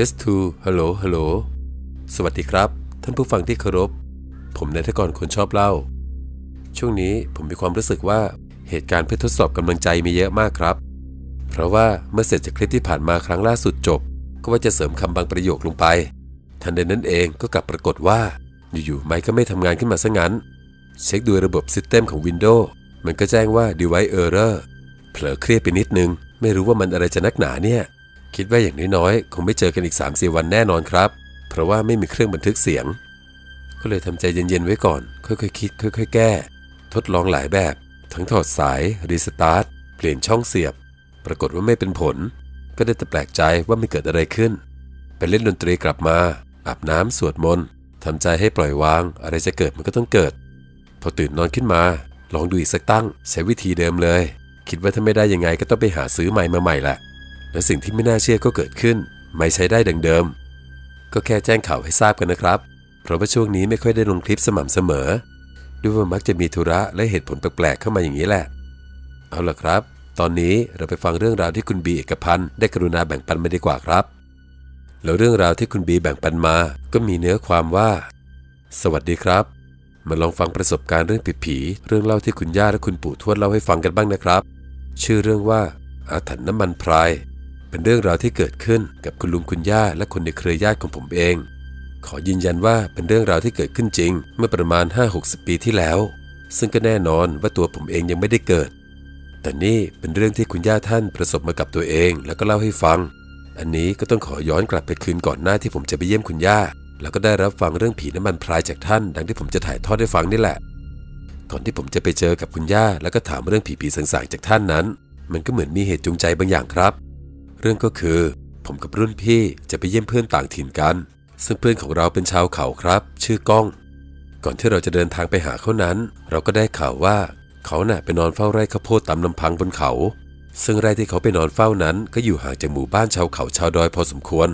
Test 2ฮัลโหลฮัลโหลสวัสดีครับ ท่านผู้ฟังที่เคารพ ผมนายทกรคนชอบเล่า ช่วงนี้ผมมีความรู้สึกว่าเหตุการณ์เพื่อทดสอบกำลังใจมีเยอะมากครับ เพราะว่าเมื่อเสร็จจากคลิปที่ผ่านมาครั้งล่าสุดจบ ก็ว่าจะเสริมคำบางประโยคลงไป ทันใดนั้นเองก็กลับปรากฏว่าอยู่ๆไมค์ก็ไม่ทำงานขึ้นมาซะงั้น เช็คดูระบบซิสเต็มของ Windows มันก็แจ้งว่า device error เผลอเครียดไปนิดนึง ไม่รู้ว่ามันอะไรจะนักหนาเนี่ย คิดว่าอย่างน้อยๆ คงไม่เจอกันอีก 3-4 วันแน่นอนครับ เพราะว่าไม่มีเครื่องบันทึกเสียง ก็เลยทำใจเย็นๆไว้ก่อน ค่อยๆคิด ค่อยๆ แก้ ทดลองหลายแบบ ทั้งถอดสาย รีสตาร์ท เปลี่ยนช่องเสียบ ปรากฏว่าไม่เป็นผล ก็ได้แต่แปลกใจว่าไมันเกิดอะไรขึ้น ไปเล่นดนตรีกลับมา อาบน้ำสวดมนต์ทำใจให้ปล่อยวาง อะไรจะเกิดมันก็ต้องเกิด พอตื่นนอนขึ้นมา ลองดูอีกสักตั้ง ใช้วิธีเดิมเลย คิดว่าถ้าไม่ได้ยังไงก็ต้องไปหาซื้อใหม่มาใหม่แหละ และสิ่งที่ไม่น่าเชื่อก็เกิดขึ้น ไม่ใช้ได้ดังเดิม ก็แค่แจ้งข่าวให้ทราบกันนะครับ เพราะว่าช่วงนี้ไม่ค่อยได้ลงคลิปสม่ำเสมอ ด้วยว่ามักจะมีธุระและเหตุผลแปลกๆเข้ามาอย่างนี้แหละ เอาล่ะครับ ตอนนี้เราไปฟังเรื่องราวที่คุณบีเอกพันธ์ได้กรุณาแบ่งปันมาดีกว่าครับ แล้วเรื่องราวที่คุณบีแบ่งปันมา ก็มีเนื้อความว่า สวัสดีครับ มาลองฟังประสบการณ์เรื่องผีๆเรื่องเล่าที่คุณย่าและคุณปู่ทวดเล่าให้ฟังกันบ้างนะครับ ชื่อเรื่องว่าอาถรรพ์น้ำมันพราย เป็นเรื่องราวที่เกิดขึ้นกับคุณลุงคุณย่าและคนในเครือญาติของผมเอง ขอยืนยันว่าเป็นเรื่องราวที่เกิดขึ้นจริง เมื่อประมาณ 5-60 ปีที่แล้ว ซึ่งก็แน่นอนว่าตัวผมเองยังไม่ได้เกิด แต่นี่เป็นเรื่องที่คุณย่าท่านประสบมากับตัวเองแล้วก็เล่าให้ฟัง อันนี้ก็ต้องขอย้อนกลับไปคืนก่อนหน้าที่ผมจะไปเยี่ยมคุณย่า แล้วก็ได้รับฟังเรื่องผีน้ำมันพรายจากท่าน ดังที่ผมจะถ่ายทอดให้ฟังนี่แหละ ก่อนที่ผมจะไปเจอกับคุณย่าแล้วก็ถามเรื่องผีผีสางๆจากท่านนั้น มันก็เหมือนมีเหตุจูงใจบางอย่างครับ เรื่องก็คือ ผมกับรุ่นพี่จะไปเยี่ยมเพื่อนต่างถิ่นกัน ซึ่งเพื่อนของเราเป็นชาวเขาครับ ชื่อก้อง ก่อนที่เราจะเดินทางไปหาเขานั้น เราก็ได้ข่าวว่าเขาน่ะไปนอนเฝ้าไร่ข้าวโพดตามลำพังบนเขา ซึ่งไร่ที่เขาไปนอนเฝ้านั้น ก็อยู่ห่างจากหมู่บ้านชาวเขาชาวดอยพอสมควร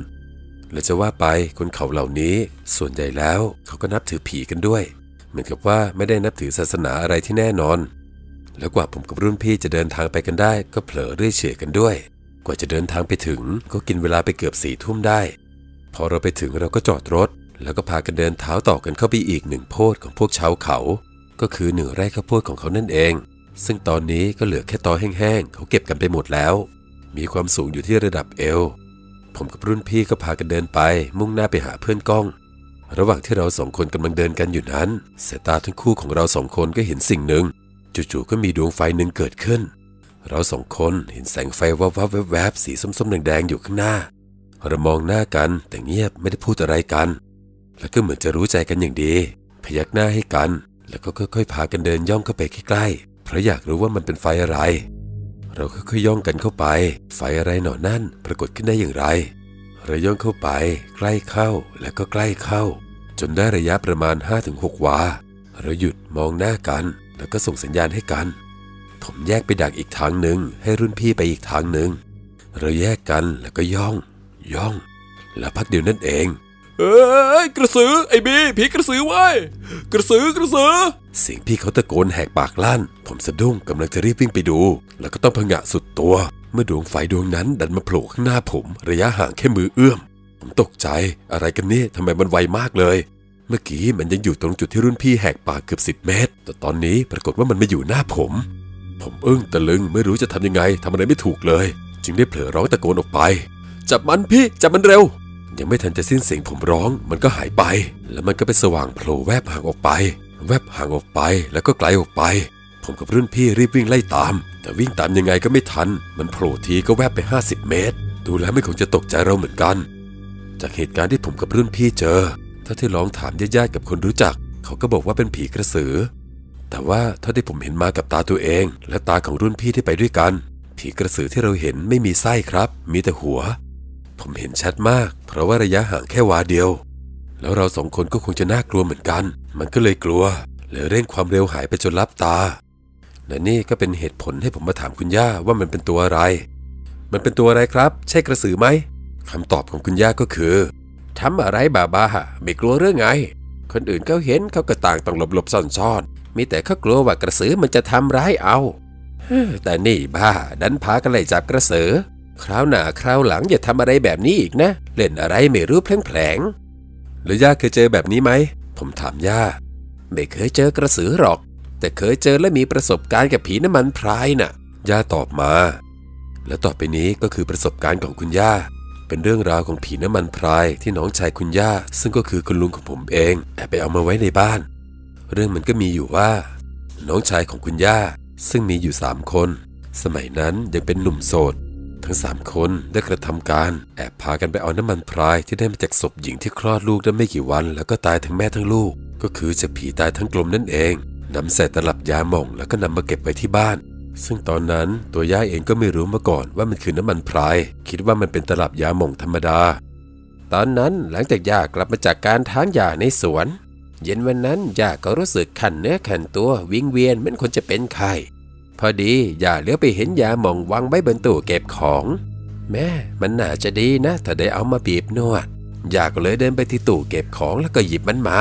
และจะว่าไปคนเขาเหล่านี้ ส่วนใหญ่แล้วเขาก็นับถือผีกันด้วย เหมือนกับว่าไม่ได้นับถือศาสนาอะไรที่แน่นอน แล้วกว่าผมกับรุ่นพี่จะเดินทางไปกันได้ ก็เผลอเรื่อยเฉยกันด้วย กว่าจะเดินทางไปถึงก็กินเวลาไปเกือบสี่ทุ่มได้ พอเราไปถึงเราก็จอดรถ แล้วก็พากันเดินเท้าต่อกันเข้าไปอีกหนึ่งโพดของพวกชาวเขา ก็คือหนึ่งไร่ข้าวโพดของเขานั่นเอง ซึ่งตอนนี้ก็เหลือแค่ตอแห้งๆเขาเก็บกันไปหมดแล้ว มีความสูงอยู่ที่ระดับเอว ผมกับรุ่นพี่ก็พากันเดินไป มุ่งหน้าไปหาเพื่อนก้อง ระหว่างที่เราสองคนกำลังเดินกันอยู่นั้นสายตาทั้งคู่ของเราสองคนก็เห็นสิ่งหนึ่งจู่ๆก็มีดวงไฟหนึ่งเกิดขึ้น เราสองคนเห็นแสงไฟวับวับแวบแวบสีส้มๆแดงๆอยู่ข้างหน้า เรามองหน้ากันแต่เงียบไม่ได้พูดอะไรกัน แล้วก็เหมือนจะรู้ใจกันอย่างดี พยักหน้าให้กัน แล้วก็ค่อยๆพากันเดินย่องเข้าไปใกล้ๆเพราะอยากรู้ว่ามันเป็นไฟอะไร เราค่อยๆย่องกันเข้าไป ไฟอะไรหนอนั่นปรากฏขึ้นได้อย่างไรเราย่องเข้าไป ใกล้เข้าแล้วก็ใกล้เข้า จนได้ระยะประมาณ 5-6 วา เราหยุดมองหน้ากัน แล้วก็ส่งสัญญาณให้กัน ผมแยกไปดักอีกทางหนึ่งให้รุ่นพี่ไปอีกทางหนึ่งเราแยกกันแล้วก็ย่อง ย่อง แล้วพักเดียวนั่นเอง เอ้ยกระสือไอ้บีผีกระสือไว้ยกระสือกระสือเสียงพี่เขาตะโกนแหกปากลั่น ผมสะดุ้งกำลังจะรีบวิ่งไปดู แล้วก็ต้องพงะสุดตัว เมื่อดวงไฟดวงนั้นดันมาโผล่ข้างหน้าผม ระยะห่างแค่มือเอื้อม ผมตกใจอะไรกันเนี่ยทำไมมันไวมากเลยเมื่อกี้มันยังอยู่ตรงจุดที่รุ่นพี่แหกปากเกือบสิบเมตร แต่ตอนนี้ปรากฏว่ามันมาอยู่หน้าผม ผมอึ้งตะลึงไม่รู้จะทำยังไงทำอะไรไม่ถูกเลย จึงได้เผลอร้องตะโกนออกไป จับมันพี่จับมันเร็ว ยังไม่ทันจะสิ้นเสียงผมร้อง มันก็หายไป แล้วมันก็ไปสว่างโผล่แวบห่างออกไป แวบห่างออกไปแล้วก็ไกลออกไป ผมกับรุ่นพี่รีบวิ่งไล่ตาม แต่วิ่งตามยังไงก็ไม่ทัน มันโผล่ทีก็แวบไป 50 เมตร ดูแล้วไม่คงจะตกใจเราเหมือนกัน จากเหตุการณ์ที่ผมกับรุ่นพี่เจอ ถ้าที่ลองถามญาติๆกับคนรู้จัก เขาก็บอกว่าเป็นผีกระสือ แต่ว่าเท่าที่ผมเห็นมากับตาตัวเอง และตาของรุ่นพี่ที่ไปด้วยกัน ผีกระสือที่เราเห็นไม่มีไส้ครับ มีแต่หัว ผมเห็นชัดมาก เพราะว่าระยะห่างแค่วาเดียว แล้วเราสองคนก็คงจะน่ากลัวเหมือนกัน มันก็เลยกลัวเลยเร่งความเร็วหายไปจนลับตาและนี่ก็เป็นเหตุผลให้ผมมาถามคุณย่าว่ามันเป็นตัวอะไร มันเป็นตัวอะไรครับ ใช่กระสือไหมคำตอบของคุณย่าก็คือทำอะไรบาบาไม่กลัวเรื่องไง คนอื่นเขาเห็นเขาก็ต่างต้องหลบหลบซ่อนซ่อน มีแต่เขากลัวว่ากระสือมันจะทำร้ายเอา แต่นี่บ้า ดันพากันไล่จับกระสือ คราวหน้าคราวหลังอย่าทำอะไรแบบนี้อีกนะ เล่นอะไรไม่รู้แผลงๆแล้วย่าเคยเจอแบบนี้ไหม ผมถามย่า ไม่เคยเจอกระสือหรอก แต่เคยเจอและมีประสบการณ์กับผีน้ำมันพรายน่ะ ย่าตอบมา และต่อไปนี้ก็คือประสบการณ์ของคุณย่า เป็นเรื่องราวของผีน้ำมันพรายที่น้องชายคุณย่า ซึ่งก็คือคุณลุงของผมเองแอบไปเอามาไว้ในบ้าน เรื่องมันก็มีอยู่ว่า น้องชายของคุณย่า ซึ่งมีอยู่สามคน สมัยนั้นยังเป็นหนุ่มโสด ทั้งสามคนได้กระทำการ แอบพากันไปเอาน้ำมันพรายที่ได้มาจากศพหญิงที่คลอดลูกได้ไม่กี่วัน แล้วก็ตายทั้งแม่ทั้งลูก ก็คือจะผีตายทั้งกลมนั่นเองนำใส่ตลับยาหม่องแล้วก็นำมาเก็บไว้ที่บ้าน ซึ่งตอนนั้นตัวย่าเองก็ไม่รู้มาก่อนว่ามันคือน้ำมันพราย คิดว่ามันเป็นตลับยาหม่องธรรมดา ตอนนั้นหลังจากย่ากลับมาจากการทางหญ้าในสวน เย็นวันนั้นย่าก็รู้สึกขันเนื้อขันตัววิงเวียนเหมือนคนจะเป็นไข้พอดีย่าเลี้ยวไปเห็นยาหม่องวางไว้บนตู้เก็บของ แม่มันน่าจะดีนะถ้าได้เอามาบีบนวดย่าก็เลยเดินไปที่ตู้เก็บของแล้วก็หยิบมันมา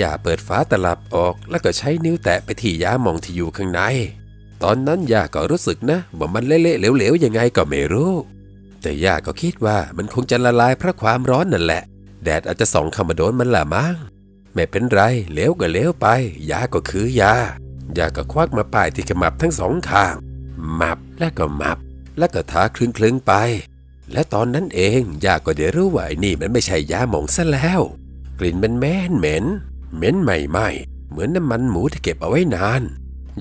ย่าเปิดฝาตลับออกแล้วก็ใช้นิ้วแตะไปที่ยาหม่องที่อยู่ข้างใน ตอนนั้นย่าก็รู้สึกนะว่ามันเละๆเหลวๆยังไงก็ไม่รู้ แต่ย่าก็คิดว่ามันคงจะละลายเพราะความร้อนนั่นแหละ แดดอาจจะส่องเข้ามาโดนมันละมั้ง ไม่เป็นไรเลวก็เลวไป ยาก็คือยายาก็ควักมาป้ายที่ขมับทั้งสองข้างมับแล้วก็มับ แล้วก็ทาคลึงคลึงๆไป และตอนนั้นเองยาก็ได้รู้ว่านี่มันไม่ใช่ยาหมองซะแล้ว กลิ่นมันแม่นเหม็น เหม็นใหม่ๆเหมือนน้ำมันหมูที่เก็บเอาไว้นาน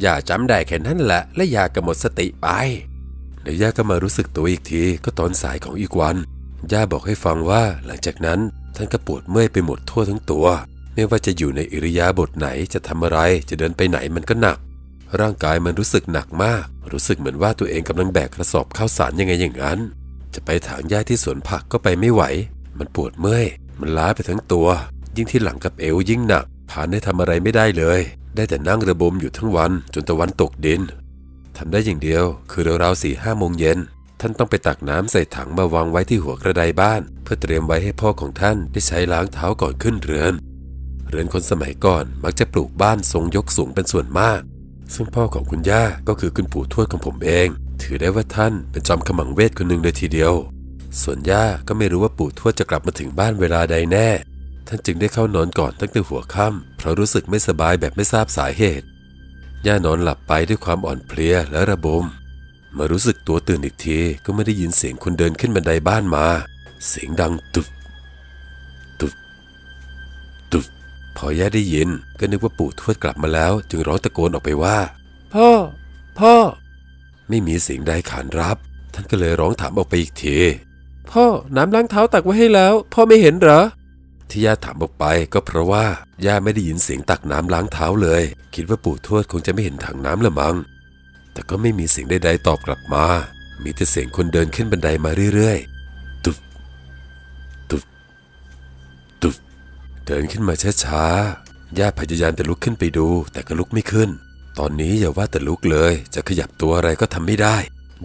ยาจำได้แค่นั้นแหละ และยาก็หมดสติไปเดี๋ยวยาก็มารู้สึกตัวอีกทีก็ตอนสายของอีกวันย่าบอกให้ฟังว่าหลังจากนั้นท่านก็ปวดเมื่อยไปหมดทั่วทั้งตัว ไม่ว่าจะอยู่ในอิริยาบถไหนจะทำอะไรจะเดินไปไหนมันก็หนัก ร่างกายมันรู้สึกหนักมาก รู้สึกเหมือนว่าตัวเองกำลังแบกกระสอบข้าวสารยังไงอย่างนั้น จะไปถางหญ้าที่สวนผักก็ไปไม่ไหว มันปวดเมื่อย มันล้าไปทั้งตัว ยิ่งที่หลังกับเอวยิ่งหนักผ่านได้ทำอะไรไม่ได้เลย ได้แต่นั่งระบมอยู่ทั้งวันจนตะวันตกดินทำได้อย่างเดียว คือราวๆสี่ห้าโมงเย็นท่านต้องไปตักน้ำใส่ถังมาวางไว้ที่หัวกระไดบ้าน เพื่อเตรียมไว้ให้พ่อของท่านได้ใช้ล้างเท้าก่อนขึ้นเรือน เรือนคนสมัยก่อนมักจะปลูกบ้านทรงยกสูงเป็นส่วนมาก ซึ่งพ่อของคุณย่าก็คือคุณปู่ทวดของผมเอง ถือได้ว่าท่านเป็นจอมขมังเวทคนหนึ่งเลยทีเดียว ส่วนย่าก็ไม่รู้ว่าปู่ทวดจะกลับมาถึงบ้านเวลาใดแน่ ท่านจึงได้เข้านอนก่อนตั้งแต่หัวค่ำเพราะรู้สึกไม่สบายแบบไม่ทราบสาเหตุ ย่านอนหลับไปด้วยความอ่อนเพลียและระบมมารู้สึกตัวตื่นอีกทีก็ไม่ได้ยินเสียงคนเดินขึ้นบันไดบ้านมา เสียงดังตุบ พอย่าได้ยินก็นึกว่าปู่ทวดกลับมาแล้ว จึงร้องตะโกนออกไปว่า พ่อ พ่อ ไม่มีเสียงใดขานรับ ท่านก็เลยร้องถามออกไปอีกที พ่อน้ำล้างเท้าตักไว้ให้แล้ว พ่อไม่เห็นเหรอที่ย่าถามออกไปก็เพราะว่าย่าไม่ได้ยินเสียงตักน้ำล้างเท้าเลย คิดว่าปู่ทวดคงจะไม่เห็นถังน้ำละมัง้งแต่ก็ไม่มีเสียงใดๆตอบกลับมา มีแต่เสียงคนเดินขึ้นบันไดมาเรื่อย ดินขึ้นมาช้าๆย่าพยายามจะลุกขึ้นไปดู แต่ก็ลุกไม่ขึ้น ตอนนี้อย่าว่าแต่ลุกเลย จะขยับตัวอะไรก็ทำไม่ได้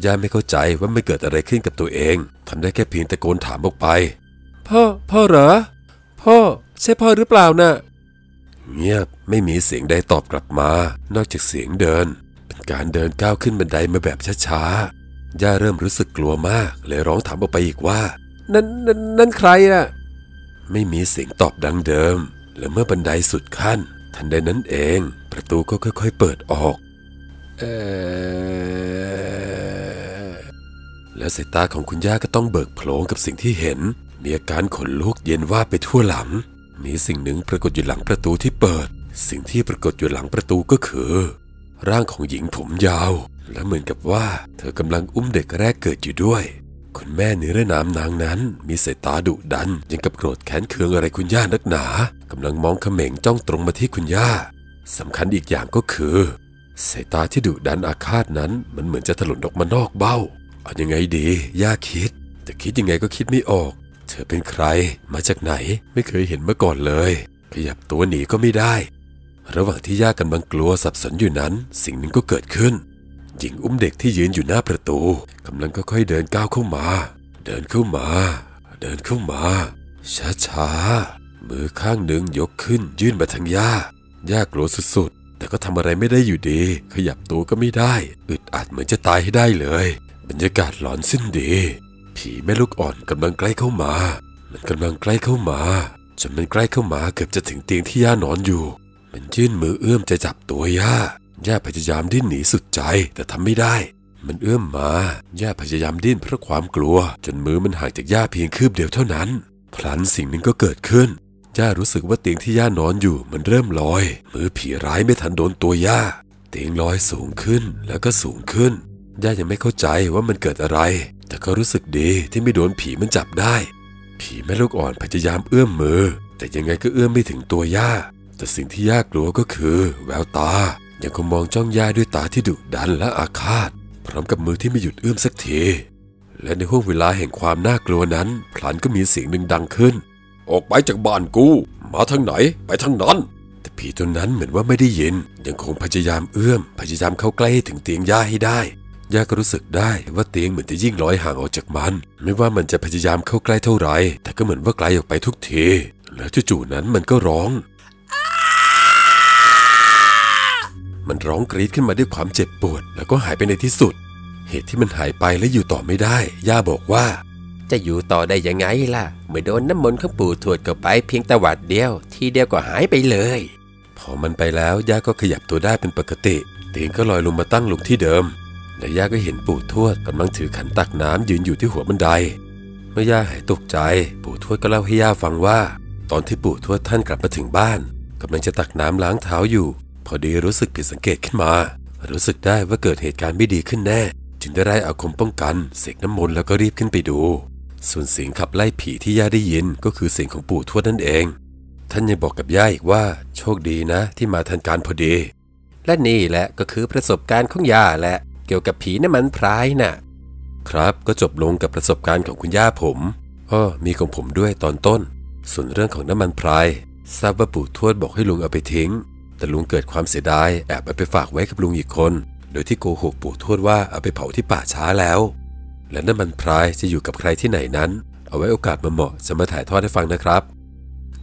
ย่าไม่เข้าใจว่าไม่เกิดอะไรขึ้นกับตัวเองทำได้แค่เพียงตะโกนถามออกไป พ่อ พ่อเหรอ พ่อ ใช่พ่อหรือเปล่านะ่ะ เงียบไม่มีเสียงใดตอบกลับมา นอกจากเสียงเดิน เป็นการเดินก้าวขึ้นบันไดมาแบบช้าๆย่าเริ่มรู้สึกกลัวมาก เลยร้องถามออกไปอีกว่า นั่นนั่นนั่นใครอะ ไม่มีเสียงตอบดังเดิม และเมื่อบันไดสุดขั้น ทันใดนั้นเอง ประตูก็ค่อยๆเปิดออกเออและสายตาของคุณย่าก็ต้องเบิกโพลงกับสิ่งที่เห็น มีอาการขนลุกเย็นว่าไปทั่วหลัง มีสิ่งหนึ่งปรากฏอยู่หลังประตูที่เปิด สิ่งที่ปรากฏอยู่หลังประตูก็คือ ร่างของหญิงผมยาว และเหมือนกับว่า เธอกำลังอุ้มเด็กแรกเกิดอยู่ด้วย คุณแม่นิรนามนางนั้น มีสายตาดุดัน ยังกับโกรธแค้นเคืองอะไรคุณย่านักหนากำลังมองเขม่งจ้องตรงมาที่คุณย่าสำคัญอีกอย่างก็คือสายตาที่ดุดันอาฆาตนั้น มันเหมือนจะถลนออกมานอกเบ้า เอายังไงดี ย่าคิด แต่คิดยังไงก็คิดไม่ออก เธอเป็นใคร มาจากไหน ไม่เคยเห็นมาก่อนเลย ขยับตัวหนีก็ไม่ได้ ระหว่างที่ย่ากำลังกลัวสับสนอยู่นั้น สิ่งหนึ่งก็เกิดขึ้น หญิงอุ้มเด็กที่ยืนอยู่หน้าประตูกำลังค่อยๆเดินก้าวเข้ามา เดินเข้ามา เดินเข้ามา ช้าๆ มือข้างหนึ่งยกขึ้นยื่นมาทางย่าย่ากลัวสุดๆ แต่ก็ทำอะไรไม่ได้อยู่ดี ขยับตัวก็ไม่ได้ อึดอัดเหมือนจะตายให้ได้เลย บรรยากาศหลอนสิ้นดี ผีแม่ลูกอ่อนกำลังใกล้เข้ามา มันกำลังใกล้เข้ามาจนมันใกล้เข้ามาเกือบจะถึงเตียงที่ย่านอนอยู่ มันยื่นมือเอื้อมจะจับตัวย่า ย่าพยายามดิ้นหนีสุดใจแต่ทำไม่ได้ มันเอื้อมมา ย่าพยายามดิ้นเพราะความกลัว จนมือมันห่างจากย่าเพียงคืบเดียวเท่านั้น พลันสิ่งหนึ่งก็เกิดขึ้น ย่ารู้สึกว่าเตียงที่ย่านอนอยู่มันเริ่มลอย มือผีร้ายไม่ทันโดนตัวย่า เตียงลอยสูงขึ้นแล้วก็สูงขึ้น ย่ายังไม่เข้าใจว่ามันเกิดอะไร แต่ก็รู้สึกดีที่ไม่โดนผีมันจับได้ ผีแม่ลูกอ่อนพยายามเอื้อมมือ แต่ยังไงก็เอื้อมไม่ถึงตัวย่า แต่สิ่งที่ย่ากลัวก็คือ แววตา ยังคงมองจ้องย่าด้วยตาที่ดุดันและอาฆาต พร้อมกับมือที่ไม่หยุดเอื้อมสักที และในห่วงเวลาแห่งความน่ากลัวนั้น พลันก็มีเสียงหนึ่งดังขึ้น ออกไปจากบ้านกู มาทางไหน ไปทางนั้น แต่ผีตัวนั้นเหมือนว่าไม่ได้ยิน ยังคงพยายามเอื้อม พยายามเข้าใกล้ให้ถึงเตียงย่าให้ได้ย่าก็รู้สึกได้ว่าเตียงเหมือนจะยิ่งลอยห่างออกจากมัน ไม่ว่ามันจะพยายามเข้าใกล้เท่าไหร่แต่ก็เหมือนว่าไกลออกไปทุกที แล้วจู่ๆนั้นมันก็ร้อง มันร้องกรีดขึ้นมาด้วยความเจ็บปวด แล้วก็หายไปในที่สุด เหตุที่มันหายไปและอยู่ต่อไม่ได้ ย่าบอกว่า จะอยู่ต่อได้ยังไงล่ะ เมื่อโดนน้ำมนต์ของปู่ทวดเข้าไปเพียงตะวัดเดียว ทีเดียวก็หายไปเลย พอมันไปแล้วย่าก็ขยับตัวได้เป็นปกติเตียงก็ลอยลงมาตั้งลงที่เดิมและย่าก็เห็นปู่ทวดกำลังถือขันตักน้ำยืนอยู่ที่หัวบันได เมื่อย่าหายตกใจ ปู่ทวดก็เล่าให้ย่าฟังว่า ตอนที่ปู่ทวดท่านกลับมาถึงบ้านกำลังจะตักน้ำล้างเท้าอยู่ พอดีรู้สึกผิดสังเกตขึ้นมา รู้สึกได้ว่าเกิดเหตุการณ์ไม่ดีขึ้นแน่ จึงได้ไล่อาคมป้องกัน เสกน้ำมนต์แล้วก็รีบขึ้นไปดู ส่วนเสียงขับไล่ผีที่ย่าได้ยินก็คือเสียงของปู่ทวดนั่นเอง ท่านยังบอกกับย่าอีกว่าโชคดีนะ ที่มาทันการพอดี และนี่แหละก็คือประสบการณ์ของย่าแหละ เกี่ยวกับผีน้ำมันพรายน่ะ ครับก็จบลงกับประสบการณ์ของคุณย่าผมอ้อมีของผมด้วยตอนต้น ส่วนเรื่องของน้ำมันพรายทราบว่าปู่ทวดบอกให้ลุงเอาไปทิ้ง แต่ลุงเกิดความเสียดายแอบเอาไปฝากไว้กับลุงอีกคน โดยที่โกหกปู่ทวดว่าเอาไปเผาที่ป่าช้าแล้ว และน้ำมันพรายจะอยู่กับใครที่ไหนนั้น เอาไว้โอกาสมาเหมาะจะมาถ่ายทอดให้ฟังนะครับ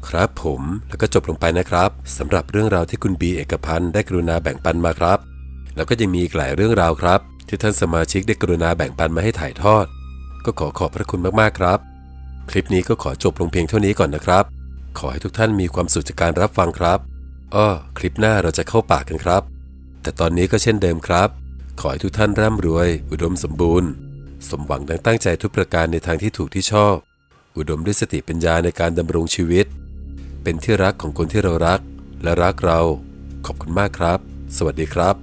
ครับผมแล้วก็จบลงไปนะครับสำหรับเรื่องราวที่คุณบีเอกพันธ์ได้กรุณาแบ่งปันมาครับ แล้วก็ยังมีอีกหลายเรื่องราวครับ ที่ท่านสมาชิกได้กรุณาแบ่งปันมาให้ถ่ายทอด ก็ขอขอบพระคุณมากๆครับ คลิปนี้ก็ขอจบลงเพียงเท่านี้ก่อนนะครับ ขอให้ทุกท่านมีความสุขจากการรับฟังครับ อ้อคลิปหน้าเราจะเข้าป่ากันครับ แต่ตอนนี้ก็เช่นเดิมครับ ขอให้ทุกท่านร่ำรวย อุดมสมบูรณ์ สมหวังดังตั้งใจทุกประการในทางที่ถูกที่ชอบ อุดมด้วยสติปัญญาในการดำรงชีวิต เป็นที่รักของคนที่เรารัก และรักเรา ขอบคุณมากครับ สวัสดีครับ